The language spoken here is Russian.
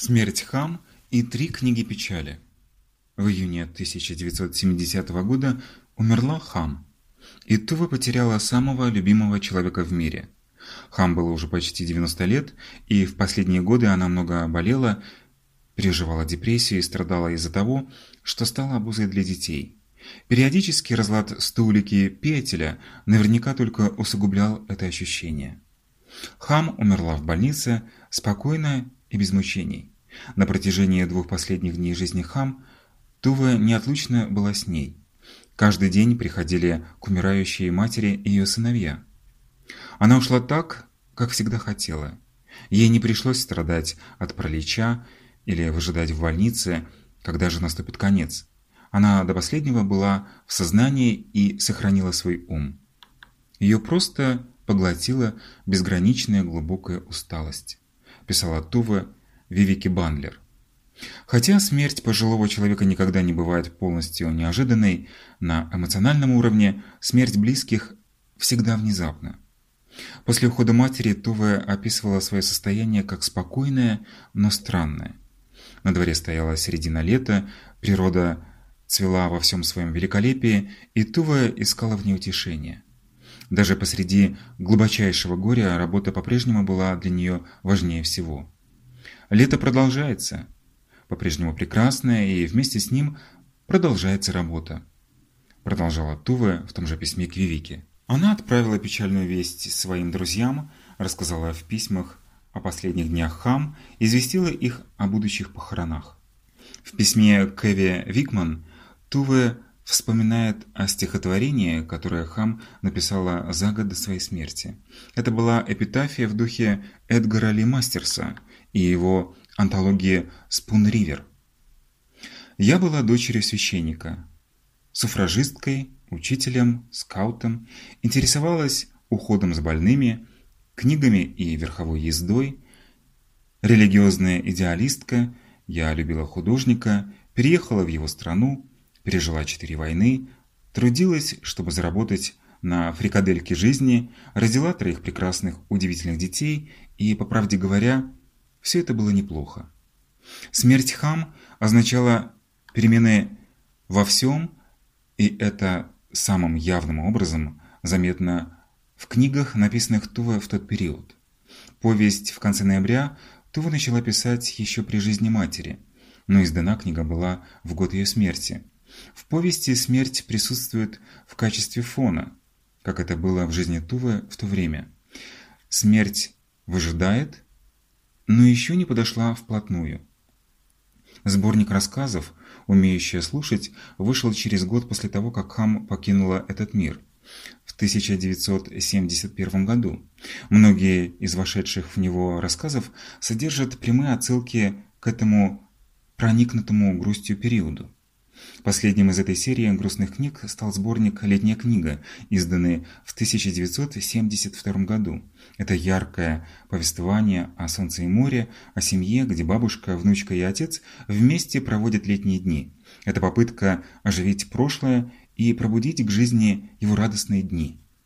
Смерть Хам и три книги печали. В июне 1970 года умерла Хам, и Тува потеряла самого любимого человека в мире. Хам было уже почти 90 лет, и в последние годы она много болела, переживала депрессию и страдала из-за того, что стала обузой для детей. Периодический разлад стулики Петеля наверняка только усугублял это ощущение. Хам умерла в больнице спокойно и без мучений. На протяжении двух последних дней жизни Хам Тува неотлучно была с ней. Каждый день приходили к умирающей матери ее сыновья. Она ушла так, как всегда хотела. Ей не пришлось страдать от пролеча или выжидать в больнице, когда же наступит конец. Она до последнего была в сознании и сохранила свой ум. Ее просто поглотила безграничная глубокая усталость, писала Тува Вивики Бандлер. Хотя смерть пожилого человека никогда не бывает полностью неожиданной, на эмоциональном уровне смерть близких всегда внезапна. После ухода матери Тува описывала свое состояние как спокойное, но странное. На дворе стояла середина лета, природа цвела во всем своем великолепии, и Тува искала в ней утешения. Даже посреди глубочайшего горя работа по-прежнему была для нее важнее всего. Лето продолжается, по-прежнему прекрасное, и вместе с ним продолжается работа. Продолжала Тува в том же письме к Вивике. Она отправила печальную весть своим друзьям, рассказала в письмах о последних днях Хам, известила их о будущих похоронах. В письме к Эве Викман Туве вспоминает о стихотворении, которое Хам написала за год до своей смерти. Это была эпитафия в духе Эдгара Ли Мастерса и его антологии «Спун-Ривер». Я была дочерью священника, суфражисткой, учителем, скаутом, интересовалась уходом за больными, книгами и верховой ездой, религиозная идеалистка, я любила художника, переехала в его страну, пережила четыре войны, трудилась, чтобы заработать на фрикадельке жизни, родила троих прекрасных, удивительных детей и, по правде говоря, все это было неплохо. Смерть Хам означала перемены во всем, и это самым явным образом заметно в книгах, написанных Тува в тот период. Повесть в конце ноября Тува начала писать еще при жизни матери, но издана книга была в год ее смерти. В повести смерть присутствует в качестве фона, как это было в жизни Тувы в то время. Смерть выжидает, но еще не подошла вплотную. Сборник рассказов «Умеющая слушать» вышел через год после того, как Хам покинула этот мир в 1971 году. Многие из вошедших в него рассказов содержат прямые отсылки к этому проникнутому грустью периоду. Последним из этой серии грустных книг стал сборник «Летняя книга», изданный в 1972 году. Это яркое повествование о солнце и море, о семье, где бабушка, внучка и отец вместе проводят летние дни. Это попытка оживить прошлое и пробудить к жизни его радостные дни.